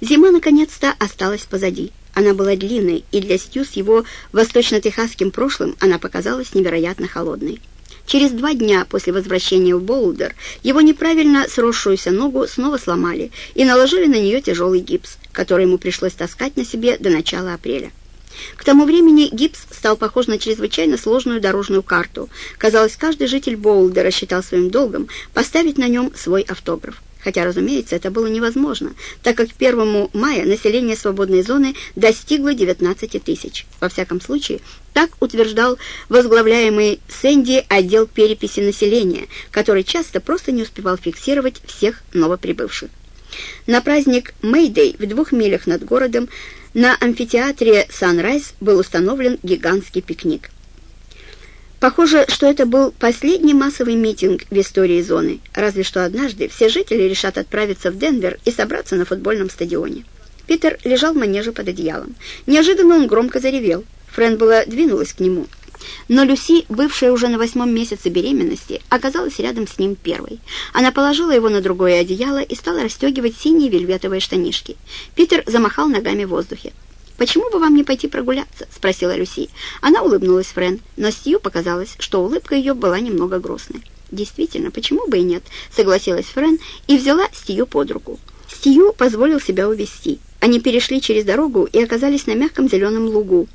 Зима, наконец-то, осталась позади. Она была длинной, и для Стью с его восточно-техасским прошлым она показалась невероятно холодной. Через два дня после возвращения в Боулдер его неправильно сросшуюся ногу снова сломали и наложили на нее тяжелый гипс, который ему пришлось таскать на себе до начала апреля. К тому времени гипс стал похож на чрезвычайно сложную дорожную карту. Казалось, каждый житель Боулдера считал своим долгом поставить на нем свой автограф хотя, разумеется, это было невозможно, так как к 1 мая население свободной зоны достигло 19 тысяч. Во всяком случае, так утверждал возглавляемый Сэнди отдел переписи населения, который часто просто не успевал фиксировать всех новоприбывших. На праздник Мэйдэй в двух милях над городом на амфитеатре Санрайз был установлен гигантский пикник. Похоже, что это был последний массовый митинг в истории зоны, разве что однажды все жители решат отправиться в Денвер и собраться на футбольном стадионе. Питер лежал в манеже под одеялом. Неожиданно он громко заревел. Френ была двинулась к нему. Но Люси, бывшая уже на восьмом месяце беременности, оказалась рядом с ним первой. Она положила его на другое одеяло и стала расстегивать синие вельветовые штанишки. Питер замахал ногами в воздухе. «Почему бы вам не пойти прогуляться?» — спросила Люси. Она улыбнулась Френ, но Стью показалось, что улыбка ее была немного грустной. «Действительно, почему бы и нет?» — согласилась Френ и взяла Стью под руку. Стью позволил себя увести. Они перешли через дорогу и оказались на мягком зеленом лугу.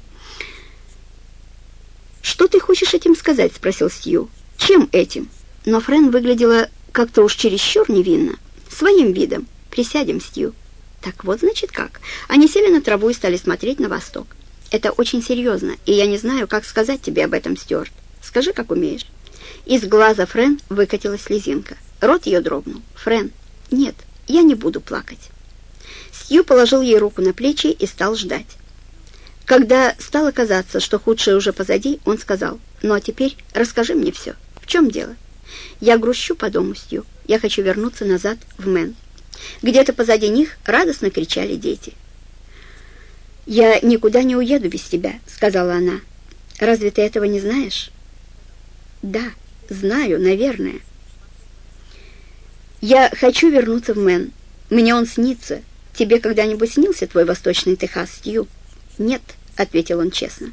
«Что ты хочешь этим сказать?» — спросил Стью. «Чем этим?» Но Френ выглядела как-то уж чересчур невинно. «Своим видом. Присядем, Стью». Так вот, значит, как. Они сели на траву и стали смотреть на восток. Это очень серьезно, и я не знаю, как сказать тебе об этом, Стюарт. Скажи, как умеешь. Из глаза Френ выкатилась слезинка. Рот ее дрогнул. Френ, нет, я не буду плакать. Стью положил ей руку на плечи и стал ждать. Когда стало казаться, что худшее уже позади, он сказал, «Ну а теперь расскажи мне все. В чем дело?» «Я грущу по дому, Стью. Я хочу вернуться назад в Мэн. Где-то позади них радостно кричали дети. «Я никуда не уеду без тебя», — сказала она. «Разве ты этого не знаешь?» «Да, знаю, наверное». «Я хочу вернуться в Мэн. Мне он снится. Тебе когда-нибудь снился твой восточный Техас, Стью?» «Нет», — ответил он честно.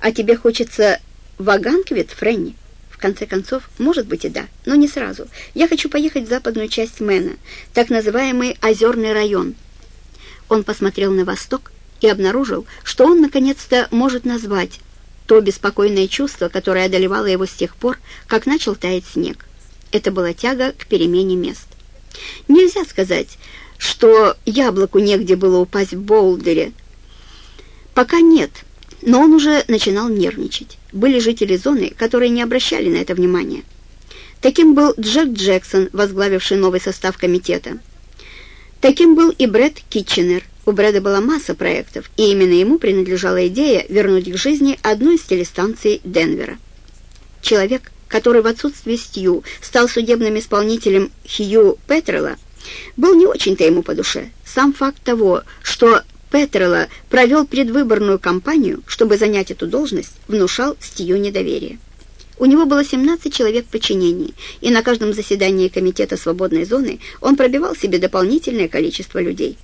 «А тебе хочется Ваганквит, Френни?» В конце концов, может быть и да, но не сразу. Я хочу поехать в западную часть Мэна, так называемый Озерный район. Он посмотрел на восток и обнаружил, что он наконец-то может назвать то беспокойное чувство, которое одолевало его с тех пор, как начал таять снег. Это была тяга к перемене мест. Нельзя сказать, что яблоку негде было упасть в Болдере. Пока нет, но он уже начинал нервничать. Были жители зоны, которые не обращали на это внимания. Таким был Джек Джексон, возглавивший новый состав комитета. Таким был и Брэд Китченер. У Брэда была масса проектов, и именно ему принадлежала идея вернуть к жизни одну из телестанций Денвера. Человек, который в отсутствии Стью стал судебным исполнителем Хью Петрелла, был не очень-то ему по душе. Сам факт того, что Петрелла провел предвыборную кампанию, чтобы занять эту должность, внушал Стию недоверие. У него было 17 человек в подчинении, и на каждом заседании Комитета свободной зоны он пробивал себе дополнительное количество людей.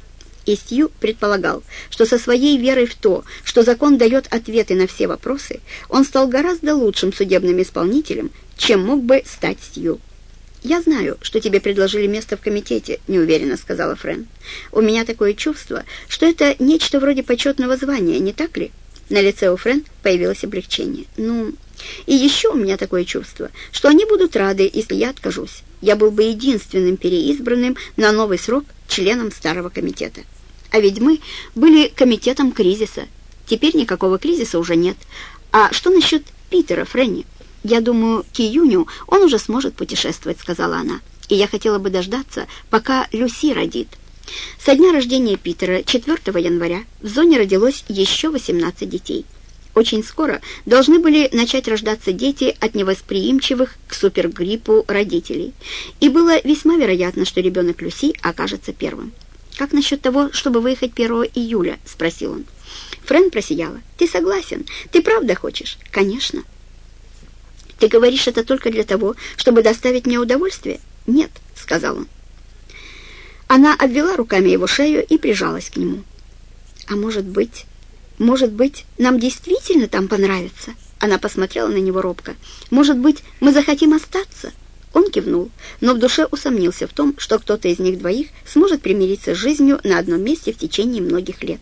И Стью предполагал, что со своей верой в то, что закон дает ответы на все вопросы, он стал гораздо лучшим судебным исполнителем, чем мог бы стать Стью. «Я знаю, что тебе предложили место в комитете», — неуверенно сказала Френ. «У меня такое чувство, что это нечто вроде почетного звания, не так ли?» На лице у Френ появилось облегчение. «Ну, и еще у меня такое чувство, что они будут рады, если я откажусь. Я был бы единственным переизбранным на новый срок членом старого комитета. А ведь мы были комитетом кризиса. Теперь никакого кризиса уже нет. А что насчет Питера, Френни?» «Я думаю, к июню он уже сможет путешествовать», — сказала она. «И я хотела бы дождаться, пока Люси родит». Со дня рождения Питера, 4 января, в зоне родилось еще 18 детей. Очень скоро должны были начать рождаться дети от невосприимчивых к супергриппу родителей. И было весьма вероятно, что ребенок Люси окажется первым. «Как насчет того, чтобы выехать 1 июля?» — спросил он. Френ просияла. «Ты согласен? Ты правда хочешь?» «Конечно». Ты говоришь это только для того, чтобы доставить мне удовольствие? Нет, сказал он. Она обвела руками его шею и прижалась к нему. «А может быть, может быть, нам действительно там понравится?» Она посмотрела на него робко. «Может быть, мы захотим остаться?» Он кивнул, но в душе усомнился в том, что кто-то из них двоих сможет примириться с жизнью на одном месте в течение многих лет.